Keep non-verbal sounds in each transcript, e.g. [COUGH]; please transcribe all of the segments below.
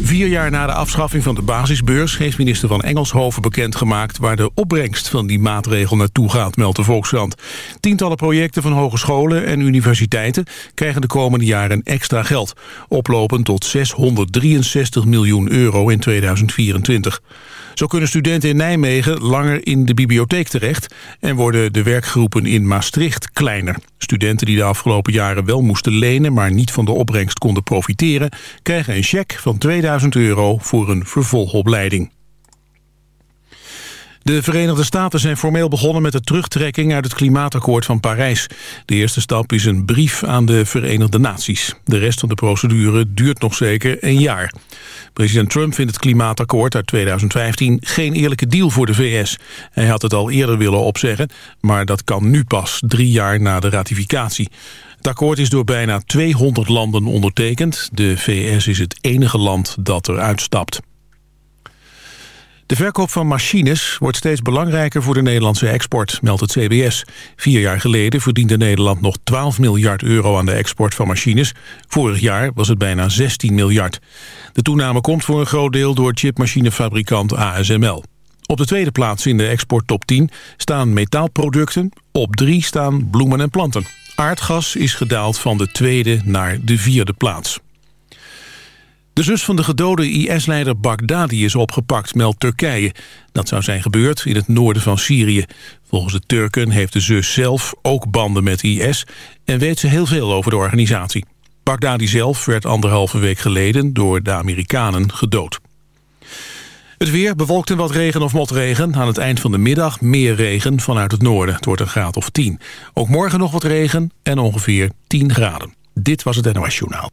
Vier jaar na de afschaffing van de basisbeurs... heeft minister van Engelshoven bekendgemaakt... waar de opbrengst van die maatregel naartoe gaat, meldt de Volkskrant. Tientallen projecten van hogescholen en universiteiten... krijgen de komende jaren extra geld. Oplopend tot 663 miljoen euro in 2024. Zo kunnen studenten in Nijmegen langer in de bibliotheek terecht... en worden de werkgroepen in Maastricht kleiner. Studenten die de afgelopen jaren wel moesten lenen... maar niet van de opbrengst konden profiteren... krijgen een cheque van 2000 euro voor een vervolgopleiding. De Verenigde Staten zijn formeel begonnen met de terugtrekking uit het klimaatakkoord van Parijs. De eerste stap is een brief aan de Verenigde Naties. De rest van de procedure duurt nog zeker een jaar. President Trump vindt het klimaatakkoord uit 2015 geen eerlijke deal voor de VS. Hij had het al eerder willen opzeggen, maar dat kan nu pas, drie jaar na de ratificatie. Het akkoord is door bijna 200 landen ondertekend. De VS is het enige land dat eruit stapt. De verkoop van machines wordt steeds belangrijker voor de Nederlandse export, meldt het CBS. Vier jaar geleden verdiende Nederland nog 12 miljard euro aan de export van machines. Vorig jaar was het bijna 16 miljard. De toename komt voor een groot deel door chipmachinefabrikant ASML. Op de tweede plaats in de export top 10 staan metaalproducten. Op drie staan bloemen en planten. Aardgas is gedaald van de tweede naar de vierde plaats. De zus van de gedode IS-leider Baghdadi is opgepakt, meldt Turkije. Dat zou zijn gebeurd in het noorden van Syrië. Volgens de Turken heeft de zus zelf ook banden met IS... en weet ze heel veel over de organisatie. Baghdadi zelf werd anderhalve week geleden door de Amerikanen gedood. Het weer bewolkt en wat regen of motregen. Aan het eind van de middag meer regen vanuit het noorden. Het wordt een graad of 10. Ook morgen nog wat regen en ongeveer 10 graden. Dit was het NOS Journaal.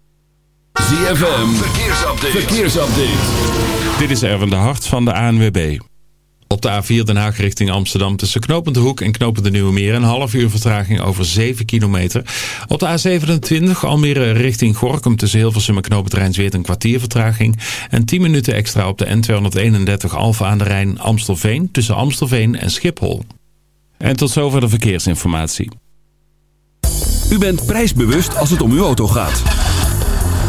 ZFM, verkeersupdate. verkeersupdate. Dit is Erwin de Hart van de ANWB. Op de A4 Den Haag richting Amsterdam tussen Knopend de Hoek en Knopend de Nieuwe Meer. Een half uur vertraging over 7 kilometer. Op de A27 Almere richting Gorkum tussen Hilversum en Knopend Rijnsweert een kwartier vertraging. En 10 minuten extra op de N231 Alfa aan de Rijn Amstelveen tussen Amstelveen en Schiphol. En tot zover de verkeersinformatie. U bent prijsbewust als het om uw auto gaat.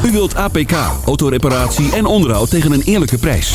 U wilt APK, autoreparatie en onderhoud tegen een eerlijke prijs.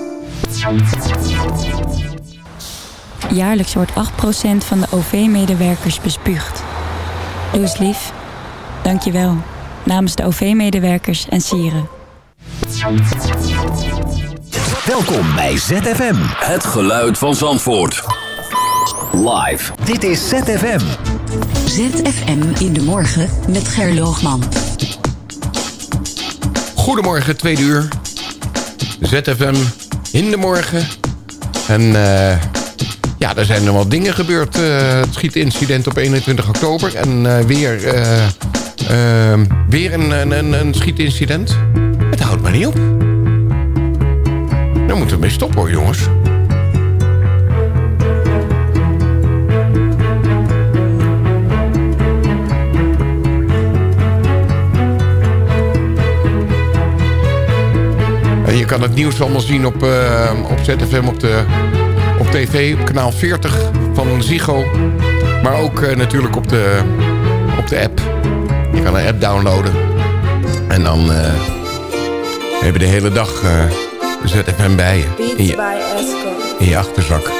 Jaarlijks wordt 8% van de OV-medewerkers bespuugd. Doe eens lief. Dank je wel. Namens de OV-medewerkers en sieren. Welkom bij ZFM. Het geluid van Zandvoort. Live. Dit is ZFM. ZFM in de morgen met Gerloogman. Goedemorgen, tweede uur. ZFM in de morgen. En uh, ja, er zijn nog wat dingen gebeurd. Uh, het schietincident op 21 oktober. En uh, weer, weer een, een, een schietincident. Het houdt maar niet op. Daar moeten we mee stoppen hoor, jongens. Kan het nieuws allemaal zien op, uh, op ZFM op, de, op tv, op kanaal 40 van Zigo. Maar ook uh, natuurlijk op de, op de app. Je kan een app downloaden. En dan uh, heb je de hele dag ZFM bij je. In je, in je achterzak.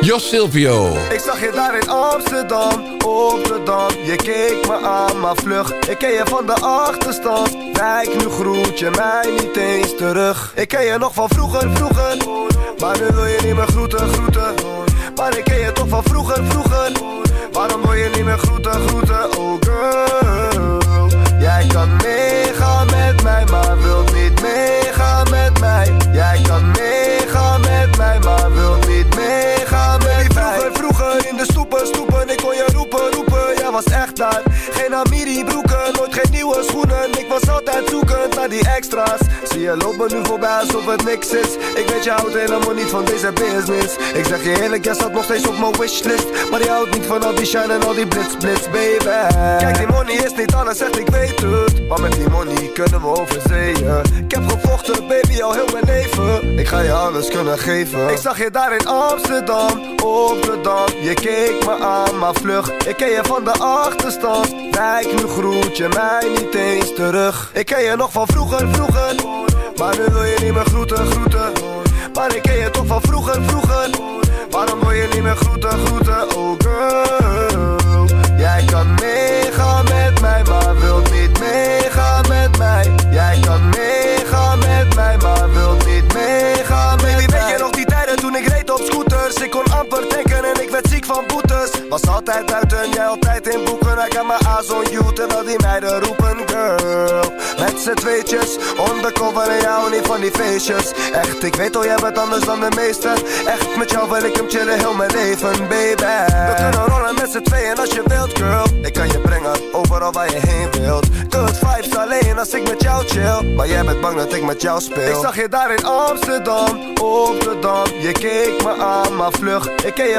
Jos Silvio. Ik zag je daar in Amsterdam, op de Dam. Je keek me aan, maar vlug. Ik ken je van de achterstand. Kijk, nu groet je mij niet eens terug. Ik ken je nog van vroeger, vroeger. Maar nu wil je niet meer groeten, groeten. Maar ik ken je toch van vroeger, vroeger. Waarom wil je niet meer groeten, groeten, oh girl. Jij kan meegaan met mij, maar wilt niet meegaan met mij. Jij kan meegaan met mij, maar wilt niet meegaan met mij. Vroeger, vroeger in de stoepen, stoepen. Ik kon je roepen, roepen, jij was echt daar. Geen Amiri broeken, altijd zoekend naar die extra's. Zie je lopen nu voorbij alsof het niks is. Ik weet je houdt helemaal niet van deze business. Ik zeg je eerlijk, jij staat nog steeds op mijn wishlist. Maar je houdt niet van al die shine en al die blitz, blitz, baby. Kijk, die money is niet alles, echt ik weet het. Maar met die money kunnen we over zeeën Ik heb gevochten, baby, al heel mijn leven. Ik ga je alles kunnen geven. Ik zag je daar in Amsterdam, op de Dam. Je keek me aan, maar vlug. Ik ken je van de achterstand. Kijk, nu groet je mij niet eens terug. Ik ken je nog van vroeger, vroeger. Maar nu wil je niet meer groeten, groeten. Maar ik ken je toch van vroeger, vroeger. Waarom wil je niet meer groeten, groeten, oh girl. Jij kan meegaan met mij, maar wilt niet meegaan met mij. Jij kan meegaan meegaan Baby, weet je nog die tijden toen ik reed op scooters? Ik kon amper denken en ik werd ziek van boetes. Was altijd buiten, jij altijd in boeken. I got my eyes on you, die meiden roepen girl. Met z'n tweetjes, undercover en jou niet van die feestjes. Echt, ik weet al, jij bent anders dan de meesten. Echt, met jou wil ik hem chillen heel mijn leven, baby. We kunnen rollen met z'n tweeën als je wilt, girl. Ik kan je brengen, overal waar je heen wilt. Good vibes alleen als ik met jou chill. Maar jij bent bang dat ik met jou speel. Ik zag je daar in Amsterdam, op de Dam. Je keek me aan, maar vlug. Ik ken je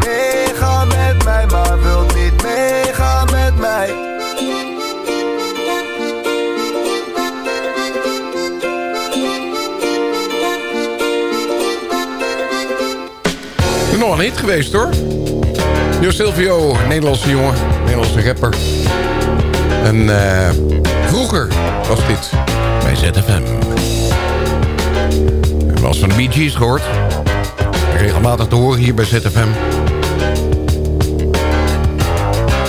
Nog een hit geweest hoor. Jo Silvio, Nederlandse jongen, Nederlandse rapper. En eh, vroeger was dit bij ZFM. Wel eens van de Bee gehoord. Regelmatig te horen hier bij ZFM.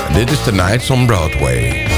En dit is The Nights on Broadway.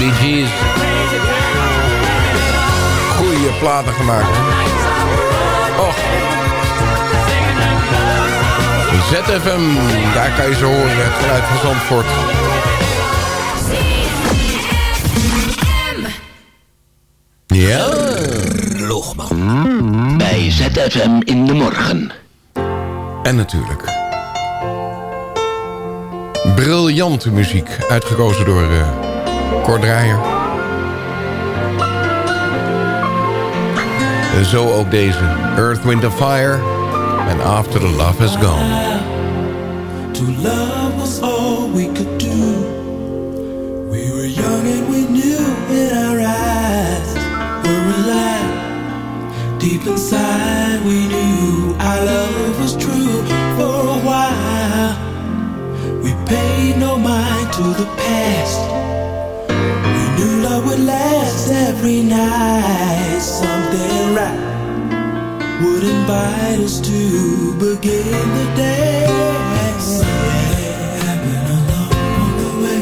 Bee Gees. Goeie platen gemaakt. Och. ZFM, daar kan je ze horen, het geluid van Zandvoort. Ja. Loogman. Bij ZFM in de morgen. En natuurlijk briljante muziek. Uitgekozen door eh, recorddraaier. En zo ook deze. Earth, Wind and Fire. En After the Love Has Gone. To love was all we could do. We were young and we knew in our eyes were alive. Deep inside we knew our love was true for a while. We paid no mind to the past would last every night. Something right would invite us to begin the day. Something happened along the way.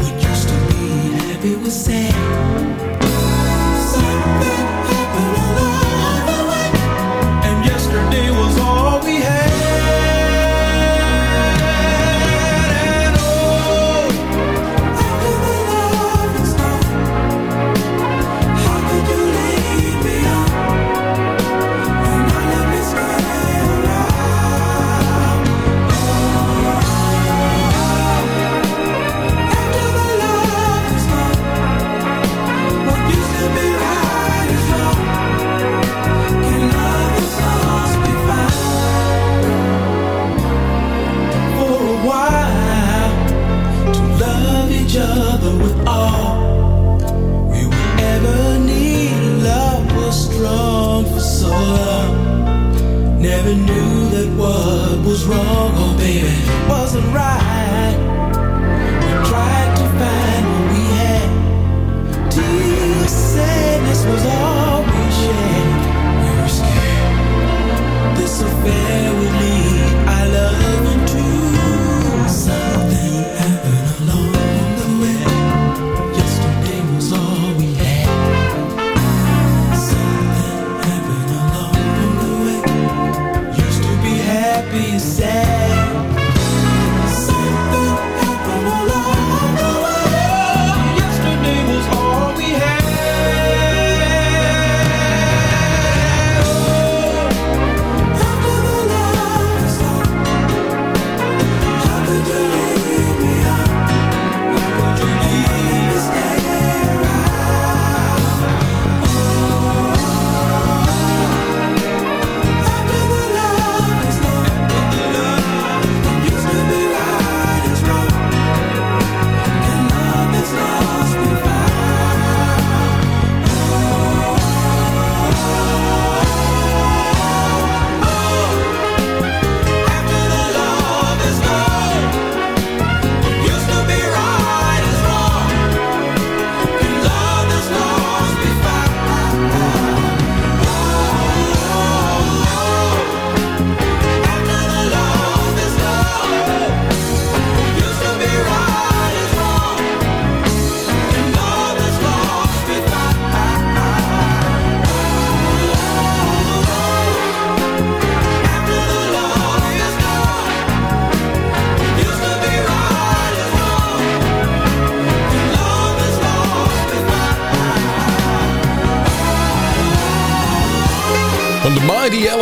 What used to be happy was sad.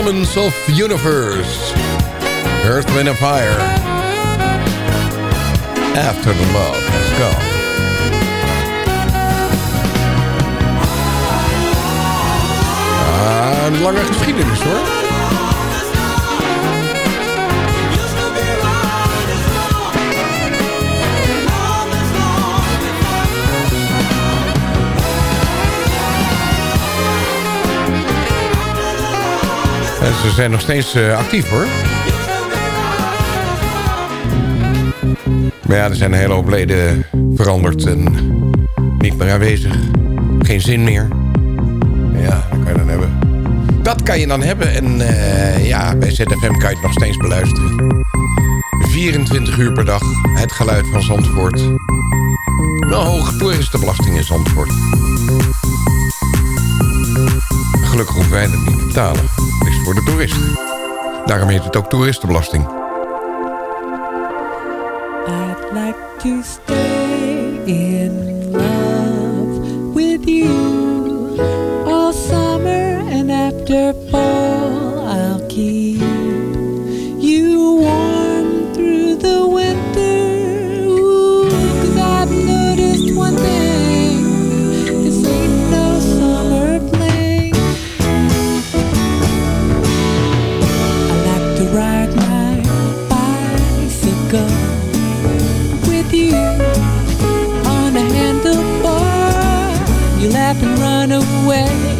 Elements of Universe. Earth, Wind and Fire. After the Love. Let's go. Ah, een lange geschiedenis hoor. Ze zijn nog steeds eh, actief hoor. Maar ja, er zijn een hele hoop leden veranderd en niet meer aanwezig. Geen zin meer. Ja, dat kan je dan hebben. Dat kan je dan hebben en eh, ja, bij ZFM kan je het nog steeds beluisteren. 24 uur per dag, het geluid van Zandvoort. Wel hoge toeristenbelasting in Zandvoort. Gelukkig hoeven wij dat niet te betalen voor de toeristen. Daarom heet het ook toeristenbelasting. I'd like to ride my bicycle with you on a handlebar. You laugh and run away.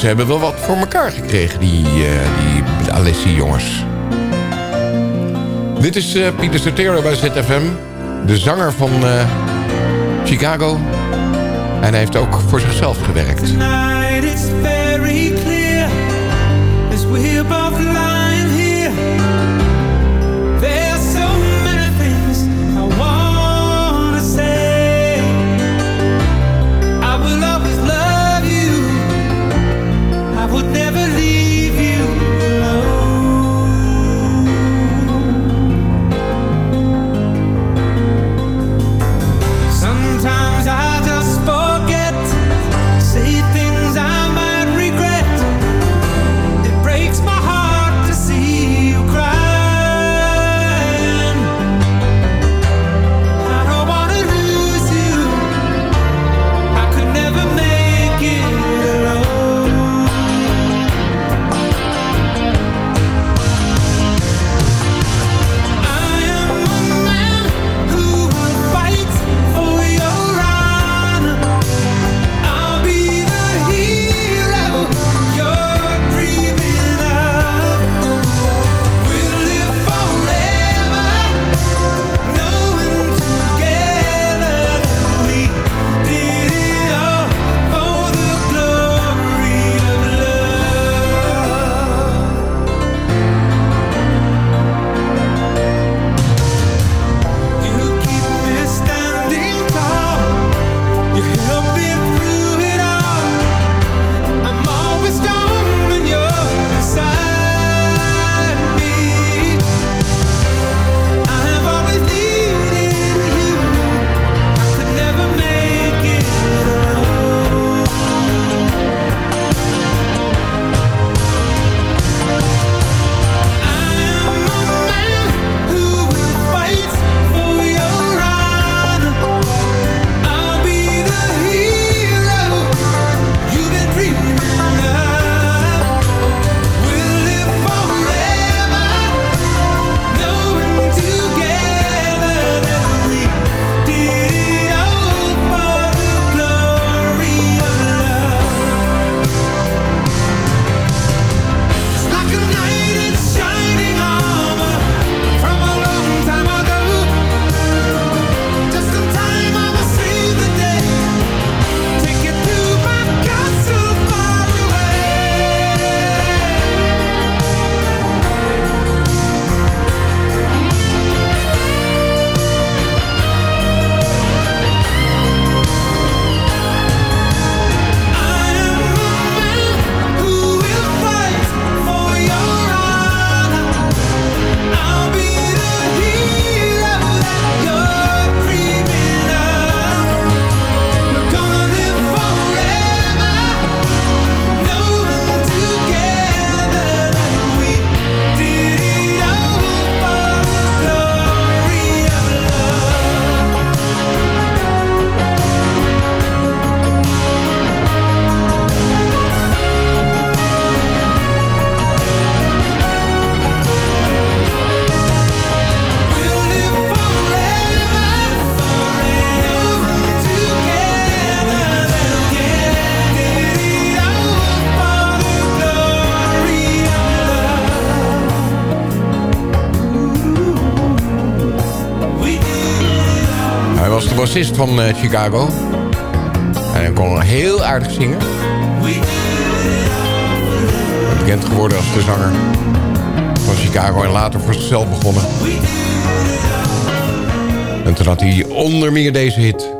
Ze hebben wel wat voor elkaar gekregen, die, eh die Alessi jongens. Dit is eh, Pieter Sotero bij ZFM, de zanger van eh, Chicago. En hij heeft ook voor zichzelf gewerkt. Very clear as bassist van eh, Chicago. En hij kon heel aardig zingen. Bekend geworden als de zanger van Chicago en later voor zichzelf begonnen. En toen had hij onder meer deze hit...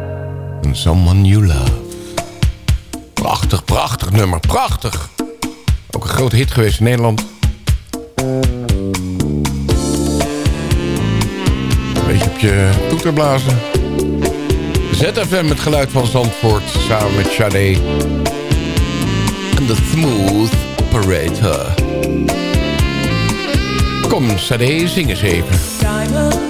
Someone You Love. Prachtig, prachtig nummer, prachtig. Ook een grote hit geweest in Nederland. Een beetje op je toeter blazen. ZFM met geluid van Zandvoort samen met Sade. En de Smooth Operator. Kom, Sade, zing eens even.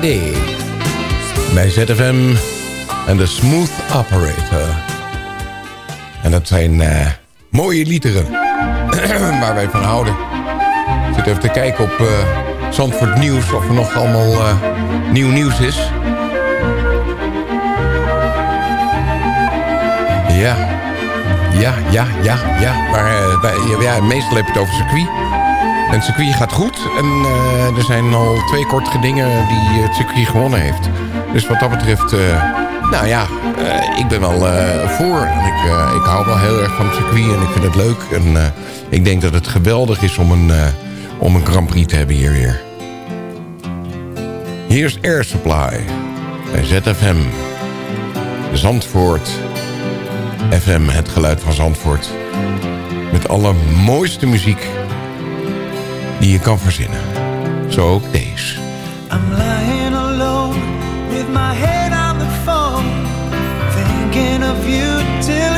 Sade. Bij ZFM en de Smooth Operator. En dat zijn uh, mooie liederen [CLEARS THROAT] waar wij van houden. Ik zit even te kijken op uh, Zandvoort Nieuws of er nog allemaal uh, nieuw nieuws is. Ja, ja, ja, ja, ja. Maar bij, ja, meestal heb je het over circuit. En het circuit gaat goed. En uh, er zijn al twee korte gedingen die het circuit gewonnen heeft. Dus wat dat betreft... Uh, nou ja, uh, ik ben wel voor. En ik, ik hou wel heel erg van het circuit en ik vind het leuk. En ik denk dat het geweldig is om een, om een Grand Prix te hebben hier weer. Hier is Air Supply bij ZFM. Zandvoort. FM, het geluid van Zandvoort. Met alle mooiste muziek die je kan verzinnen. Zo ook deze. I'm lying alone with my head on the phone Thinking of you till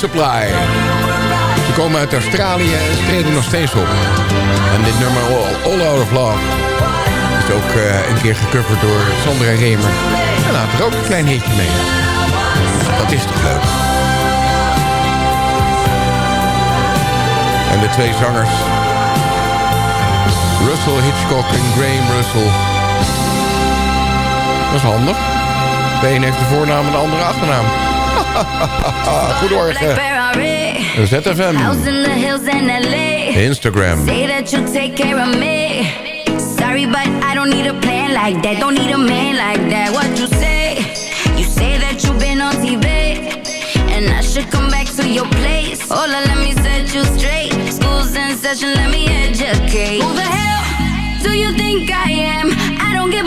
Supply. Ze komen uit Australië en ze treden nog steeds op. En dit nummer All, All Out of Love is ook uh, een keer gecoverd door Sandra Remer. En laat er ook een klein hitje mee. Dat is toch leuk. En de twee zangers. Russell Hitchcock en Graham Russell. Dat is handig. De een heeft de voornaam en de andere achternaam. Goedemorgen. ZFM. In the hills in LA. Instagram. Say that you'll take care of me. Sorry, but I don't need a plan like that. Don't need a man like that. What you say? You say that you've been on TV. And I should come back to your place. Hola, let me set you straight. School's in session, let me educate. Who the hell do you think I am?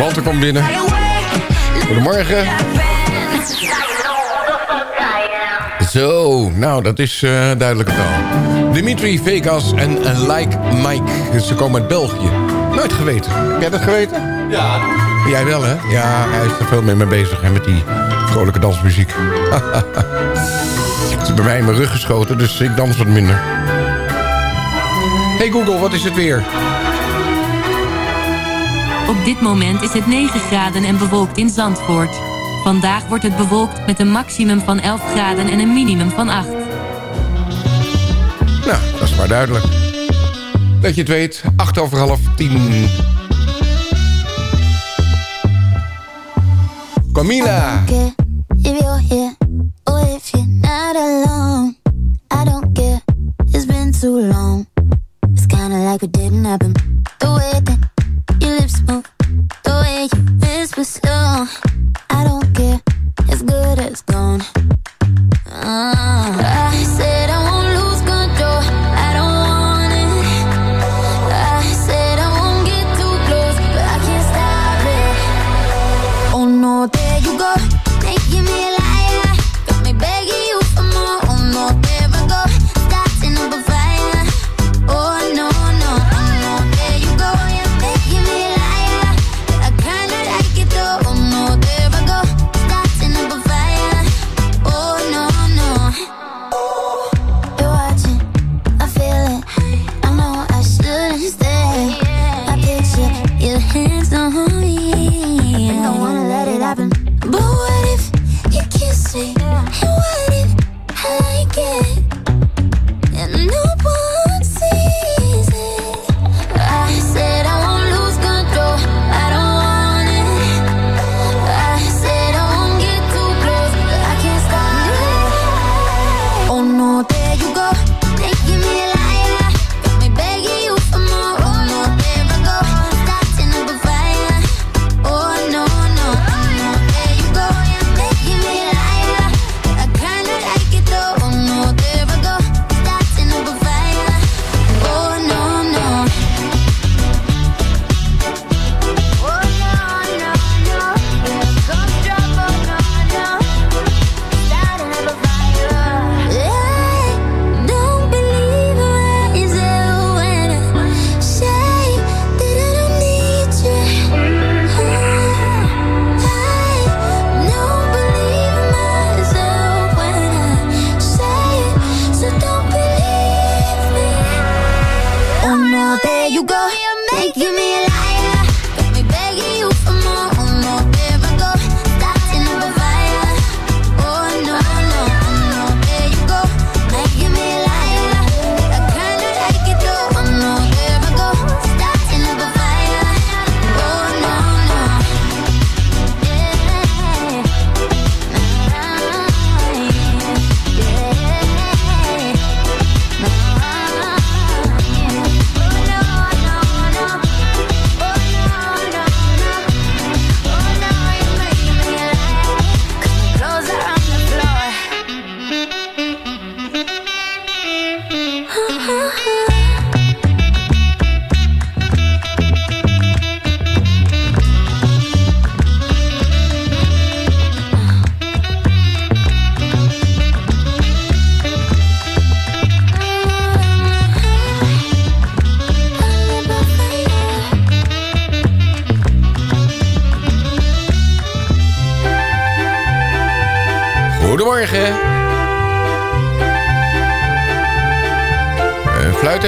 Walter komt binnen. Goedemorgen. Zo, nou dat is eh duidelijke taal. Dimitri Vegas en, en Like Mike. Ze komen uit België. Nooit geweten. Heb jij dat geweten? Ja. Jij wel, hè? Ja, hij is er veel mee mee bezig, hè, met die vrolijke dansmuziek. Het is bij mij in mijn rug geschoten, dus ik dans wat minder. Hey Google, wat is het weer? Op dit moment is het 9 graden en bewolkt in Zandvoort. Vandaag wordt het bewolkt met een maximum van 11 graden en een minimum van 8. Nou, dat is maar duidelijk. Dat je het weet, 8 over half 10. Camila.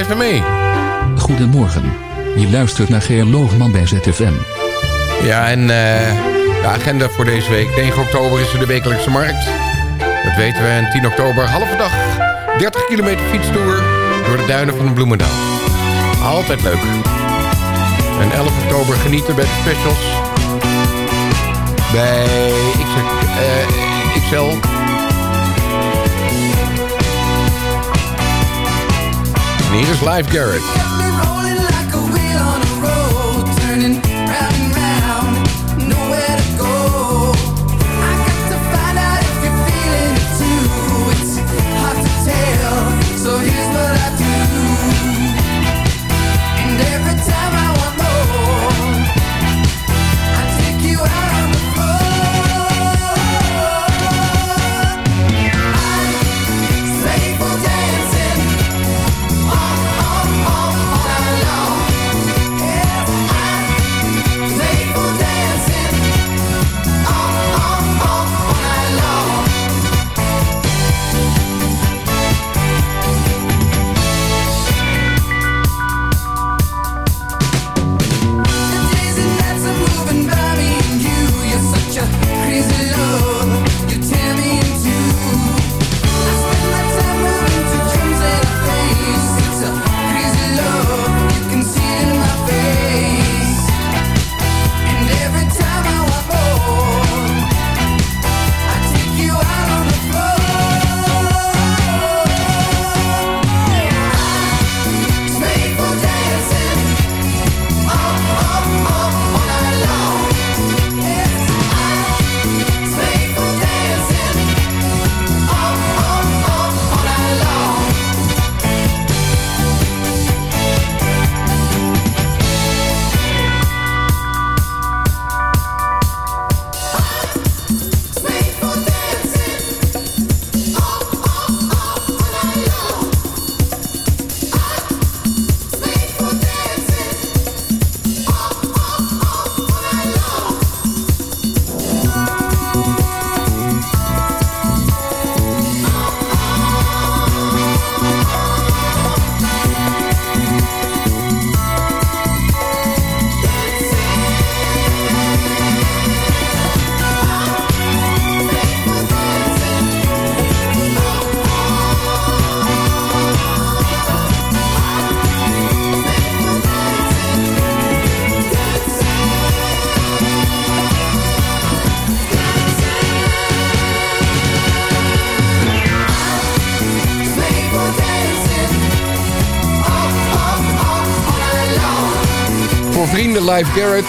Even mee. Goedemorgen. Je luistert naar Geer Loogman bij ZFM. Ja, en uh, de agenda voor deze week. 9 oktober is er de wekelijkse markt. Dat weten we. En 10 oktober, halve dag. 30 kilometer fietstoer door de duinen van de Bloemendaal. Altijd leuk. En 11 oktober genieten bij de specials. Bij XL. Uh, XL. En hier is Live Garrett. Live Garrett.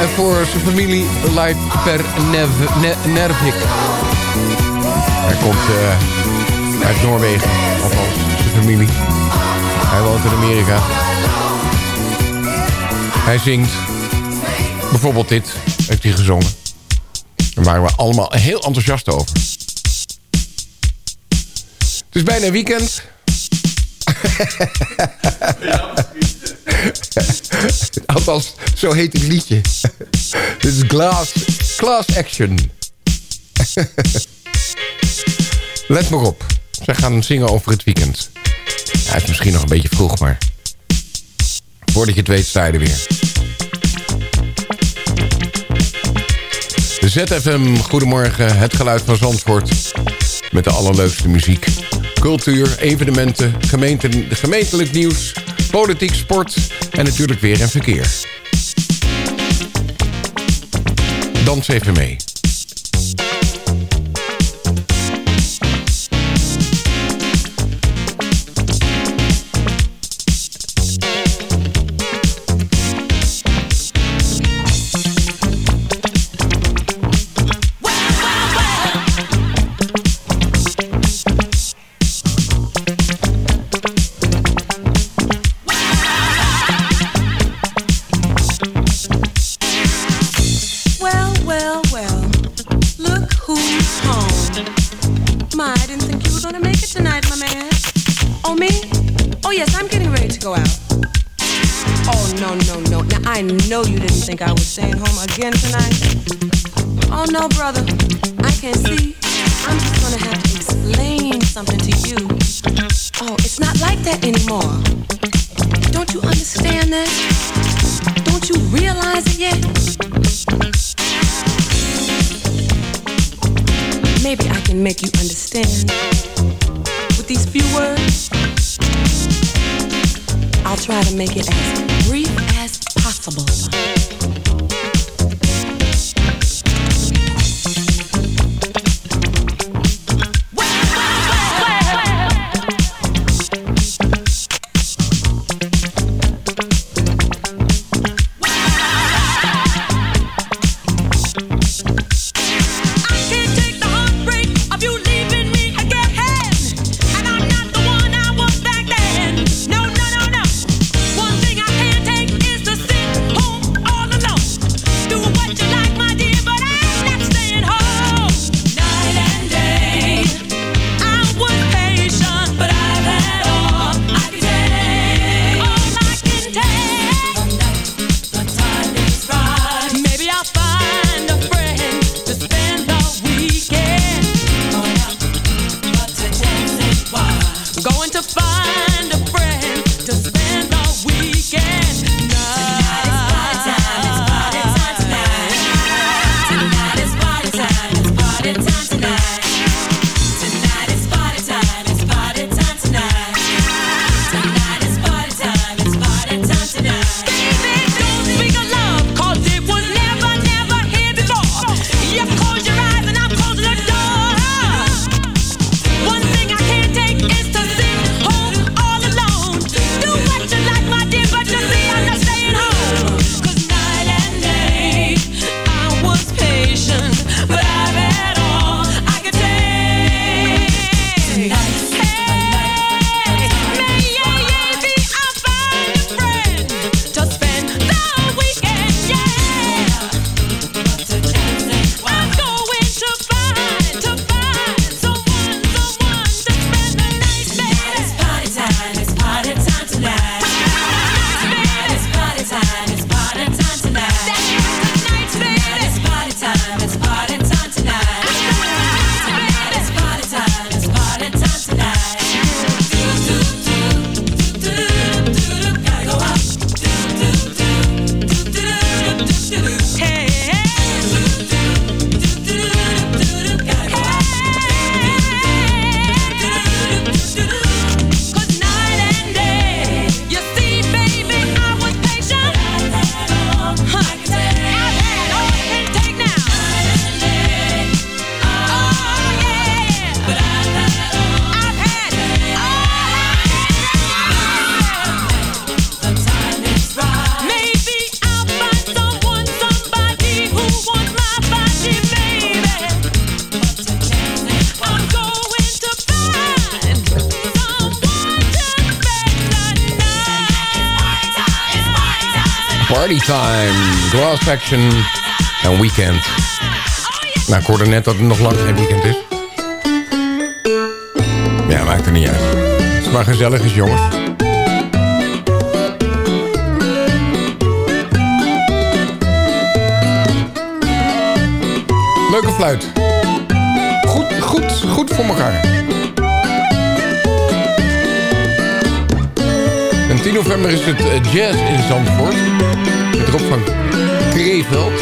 En voor zijn familie Live Per Nev, ne, Nervik. Hij komt uh, uit Noorwegen, althans zijn familie. Hij woont in Amerika. Hij zingt bijvoorbeeld dit, heeft hij gezongen. Daar waren we allemaal heel enthousiast over. Het is bijna weekend. [LAUGHS] [LAUGHS] Ja, [LAUGHS] Althans, zo heet het liedje. [LAUGHS] Dit is Glass, Class Action. [LAUGHS] Let maar op. Zij gaan zingen over het weekend. Ja, het is misschien nog een beetje vroeg, maar... Voordat je het weet, sta je er weer. ZFM, goedemorgen. Het geluid van Zandvoort. Met de allerleukste muziek. Cultuur, evenementen, gemeentelijk nieuws politiek, sport en natuurlijk weer en verkeer. Dans even mee. think I was staying home again tonight? Oh no, brother, I can't see Party Time, Glass Action en Weekend. Nou, ik hoorde net dat het nog lang geen weekend is. Ja, maakt er niet uit. Het is maar gezellig is, jongens. Leuke fluit. Goed, goed, goed voor elkaar. november is het eh, jazz in Zandvoort. Met Rob van Kreeveld.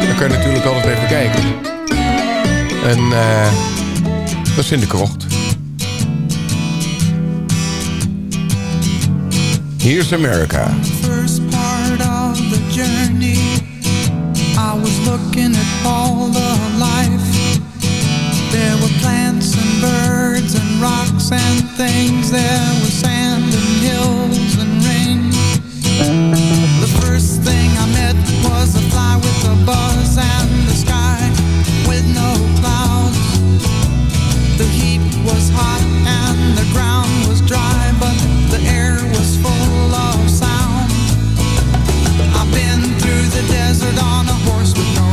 Daar kan je natuurlijk altijd even kijken. En uh, dat is in de krocht. Here's America. First part of the journey. I was looking at all the life. There were plants and birds and rocks and things. There was sand. on a horse with no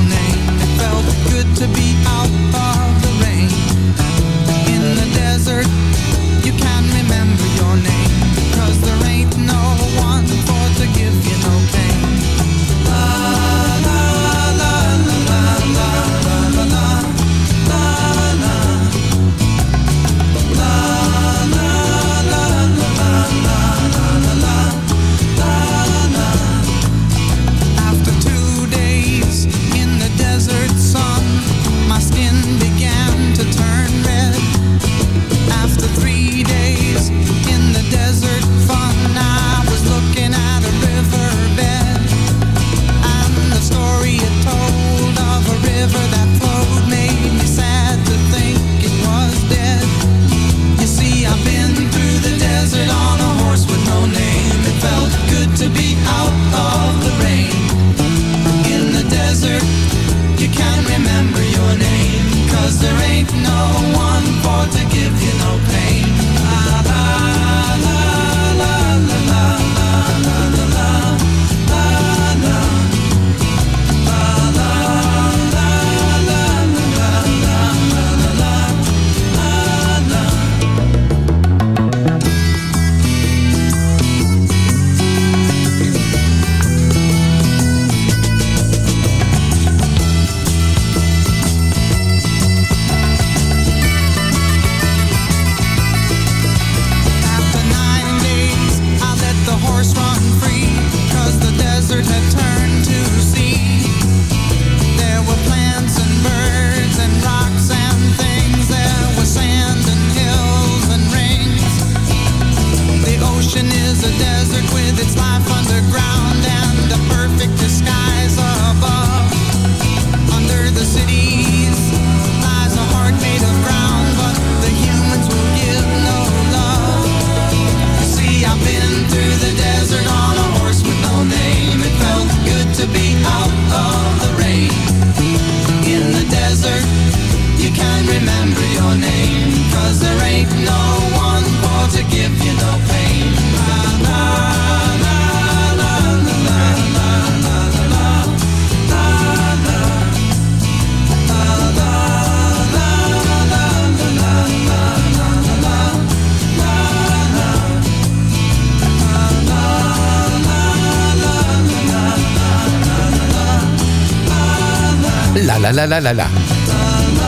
la la la la.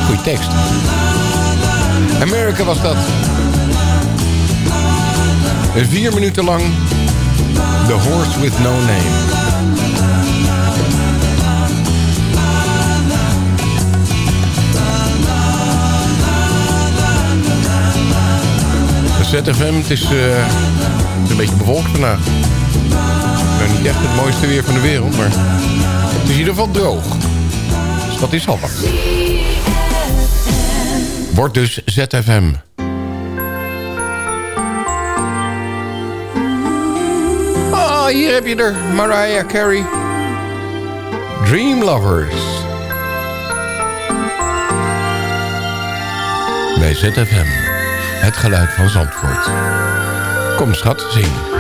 Goeie tekst. Amerika was dat. Vier minuten lang. The Horse with No Name. ZFM, eh, het is, een beetje bewolkt vandaag. Nou, niet echt het mooiste weer van de wereld, maar het is in ieder geval droog. Dus dat is al wat. Wordt dus ZFM. Oh, ah, hier heb je er. Mariah Carey. Dream Lovers. Bij ZFM. Het geluid van Zandvoort. Kom schat, zien.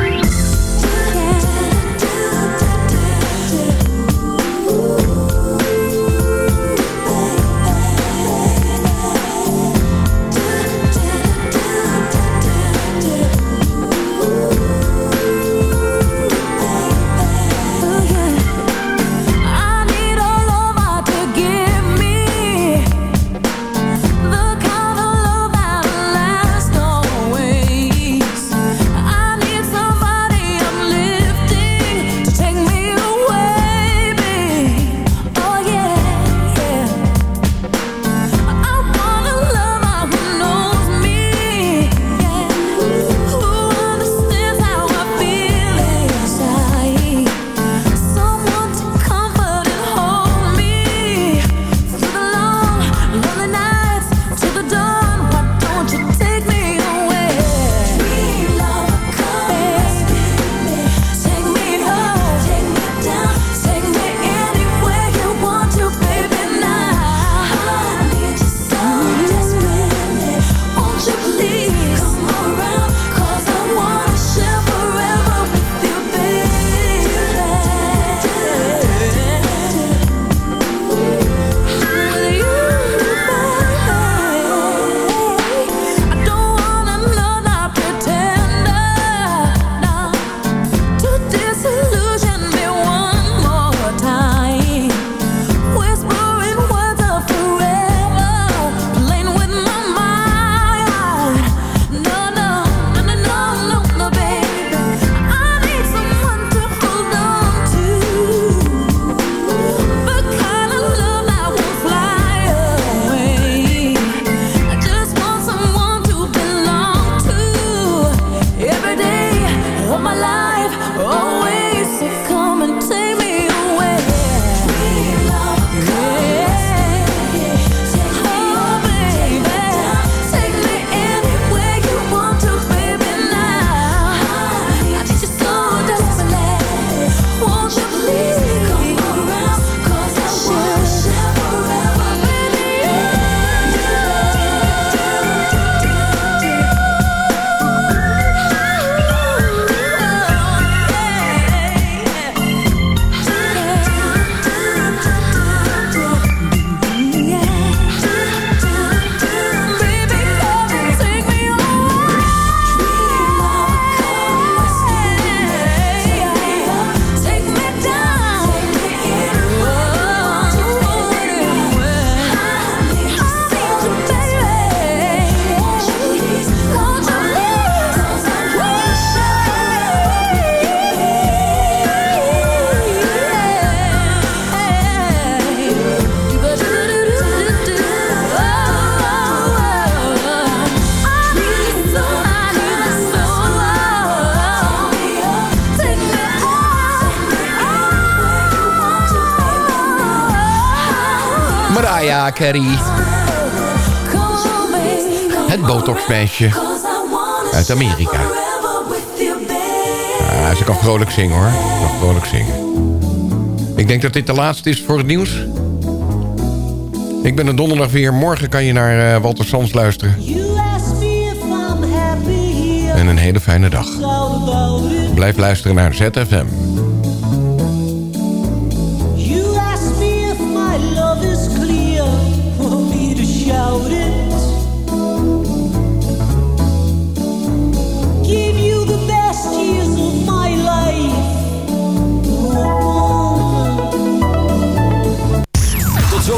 Het botoxmeisje uit Amerika. Ah, ze kan vrolijk zingen hoor. Ze zingen. Ik denk dat dit de laatste is voor het nieuws. Ik ben er donderdag weer. Morgen kan je naar eh, Walter Sans luisteren. En een hele fijne dag. Blijf luisteren naar ZFM.